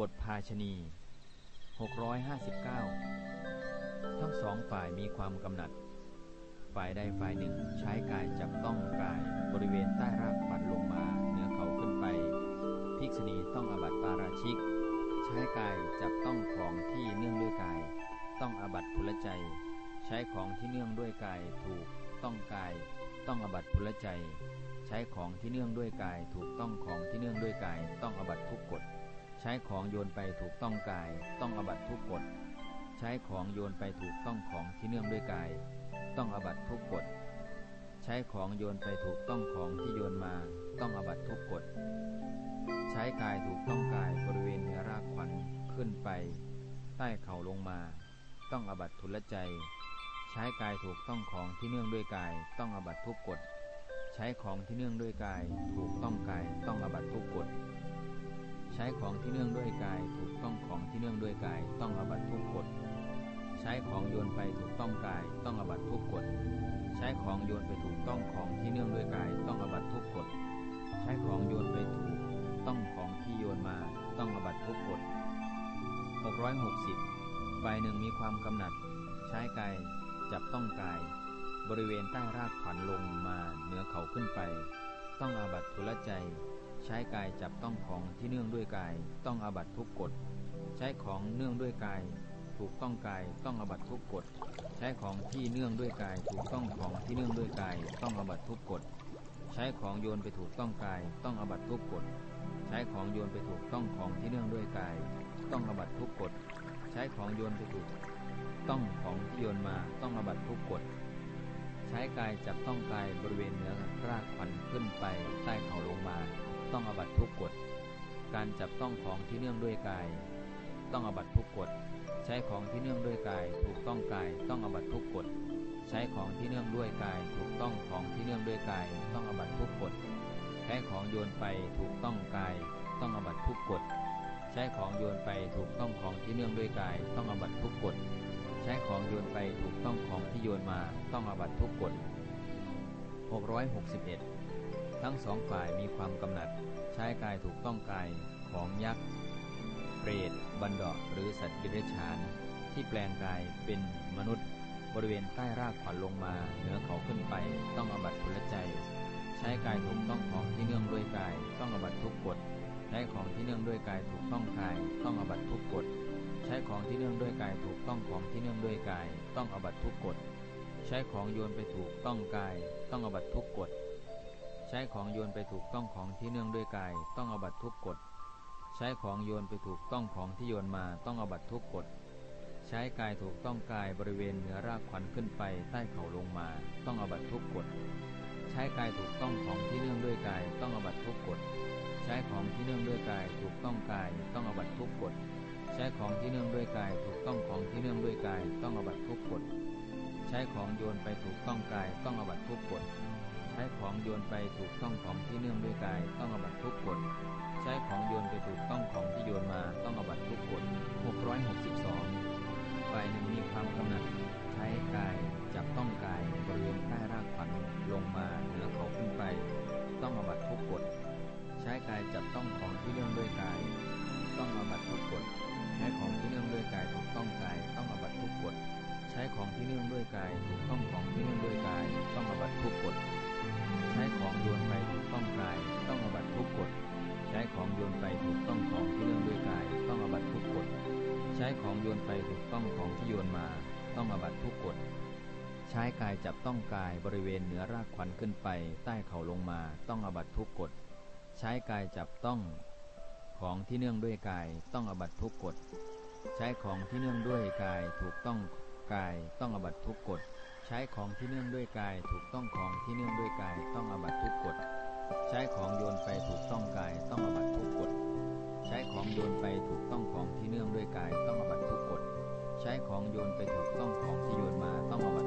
บทภาชณี 659 ทั้งสองฝ่ายมีความกำหนัด ฝ่ายใดฝ่ายหนึ่งใช้กายจับต้องกายบริเวณใต้รากฟันลงมาเหนือเขาขึ้นไป ภิกษุณีต้องอบัติปาราชิก ใช้กายจับต้องของที่เนื่องด้วยกาย ต้องอบัติทุลใจ ใช้ของที่เนื่องด้วยกายถูกต้องกาย ต้องอบัติทุลใจ ใช้ของที่เนื่องด้วยกาย ถูกต้องของที่เนื่องด้วยกาย ต้องอบัติทุกกฎ ใช้ของโยนไปถูกต้องกาย ต้องอบัตทุกกฎ ใช้ของโยนไปถูกต้องของที่เนื่องด้วยกาย ต้องอบัตทุกกฎ ใช้ของโยนไปถูกต้องของที่โยนมา ต้องอบัตทุกกฎ ใช้กายถูกต้องกายบริเวณเหนือรากขวัญขึ้นไป ใต้เข่าลงมา ต้องอบัตทุลใจ ใช้กายถูกต้องของที่เนื่องด้วยกาย ต้องอบัตทุกกฎ ใช้ของที่เนื่องด้วยกาย ถูกต้องกาย ต้องอบัตทุกกฎ ใช้ของที่เนื่องด้วยกาย ถูกต้องของที่เนื่องด้วยกาย ต้องอบัตทุกกฎ ใช้ของโยนไปถูกต้องกาย ต้องอบัตทุกกฎ ใช้ของโยนไปถูกต้องของที่เนื่องด้วยกาย ต้องอบัตทุกกฎ ใช้ของโยนไปถูกต้องของที่โยนมา ต้องอบัตทุกกฎ660ฝ่ายหนึ่งมีความกำหนัด ใช้กายจับต้องกาย บริเวณใต้รากขวัญลงมาเหนือเขาขึ้นไป ต้องอาบัตทุลใจ ช้กายจับต้องของที่เนื่องด้วยกาย ต้องอบัตทุกกฎ ใช้ของเนื่องด้วยกาย ถูกต้องกายต้องอบัตทุกกฎ ใช้ของที่เนื่องด้วยกาย ถูกต้องของที่เนื่องด้วยกาย ต้องอบัตทุกกฎ ใช้ของโยนไปถูกต้องกาย ต้องอบัตทุกกฎ ใช้ของโยนไปถูกต้องของที่เนื่องด้วยกาย ต้องอบัตทุกกฎ ใช้ของโยนไปถูกต้องของที่โยนมาต้องอบัตทุกกฎใช้กายจับต้องกายบริเวณเหนือรากขวัญขึ้นไปใต้เข่าลงมา ต้องอบัตทุกกฎ การจับต้องของที่เนื่องด้วยกาย ต้องอบัตทุกกฎ ใช้ของที่เนื่องด้วยกาย ถูกต้องกาย ต้องอบัตทุกกฎ ใช้ของที่เนื่องด้วยกาย ถูกต้องของที่เนื่องด้วยกาย ต้องอบัตทุกกฎ ใช้ของโยนไปถูกต้องกาย ต้องอบัตทุกกฎ ใช้ของโยนไปถูกต้องของที่เนื่องด้วยกาย ต้องอบัตทุกกฎ ใช้ของโยนไปถูกต้องของที่โยนมา ต้องอบัตทุกกฎ661 ทั้งสองฝ่ายมีความกำหนัด ใช้กายถูกต้องกายของยักษ์เปรตบันดาหรือสัตว์ดิเรกชันที่แปลงกายเป็นมนุษย์ บริเวณใต้รากขวัญลงมา เหนือเขาขึ้นไป ต้องอบัตทุลใจ ใช้กายถูกต้องของที่เนื่องด้วยกาย ต้องอบัตทุกกฎใช้ของที่เนื่องด้วยกายถูกต้องกาย ต้องอบัตทุกกฎใช้ของที่เนื่องด้วยกายถูกต้องของที่เนื่องด้วยกาย ต้องอบัตทุกกฎใช้ของโยนไปถูกต้องกาย ต้องอบัตทุกกฎ ช้ของโยนไปถูกต้องของที่เนื่องด้วยกาย ต้องอบัตทุกกฎ ใช้ของโยนไปถูกต้องของที่โยนมาต้องอบัตทุกกฎ ใช้กายถูกต้องกายบริเวณเหนือรากขวัญขึ้นไปใต้เข่าลงมา ต้องอบัตทุกกฎ ใช้กายถูกต้องของที่เนื่องด้วยกาย ต้องอบัตทุกกฎ ใช้ของที่เนื่องด้วยกายถูกต้องกาย ต้องอบัตทุกกฎ ใช้ของที่เนื่องด้วยกาย ถูกต้องของที่เนื่องด้วยกาย ต้องอบัตทุกกฎ ใช้ของโยนไปถูกต้องกาย ต้องอบัตทุกกฎ ช้ของโยนไปถูกต้องของที่เนื่องด้วยกายต้องอบัตทุกกฎใช้ของโยนไปถูกต้องของที่โยนมาต้องอบัตทุกกฎ662ฝ่ายหนึ่งมีความกำหนัด ใช้กายจับต้องกายบริเวณ ของโยนไปถูกต้องของที่โยนมาต้องอบัตทุกกฎ ใช้กายจับต้องกายบริเวณเหนือรากขวัญขึ้นไป ใต้เข่าลงมาต้องอบัตทุกกฎ ใช้กายจับต้อง ของที่เนื่องด้วยกายต้องอบัตทุกกฎ ใช้ของที่เนื่องด้วยกายถูกต้องกายต้องอบัตทุกกฎ ใช้ของที่เนื่องด้วยกายถูกต้องของที่เนื่องด้วยกายต้องอบัตทุกกฎ ใช้ของโยนไปถูกต้องกายต้องอบัตทุกกฎ ใช้ของโยนไปถูกต้อง ที่เนื่องด้วยกายต้องอบัตทุกกฎ ใช้ของโยนไปถูกต้องของที่โยนมาต้องอบัต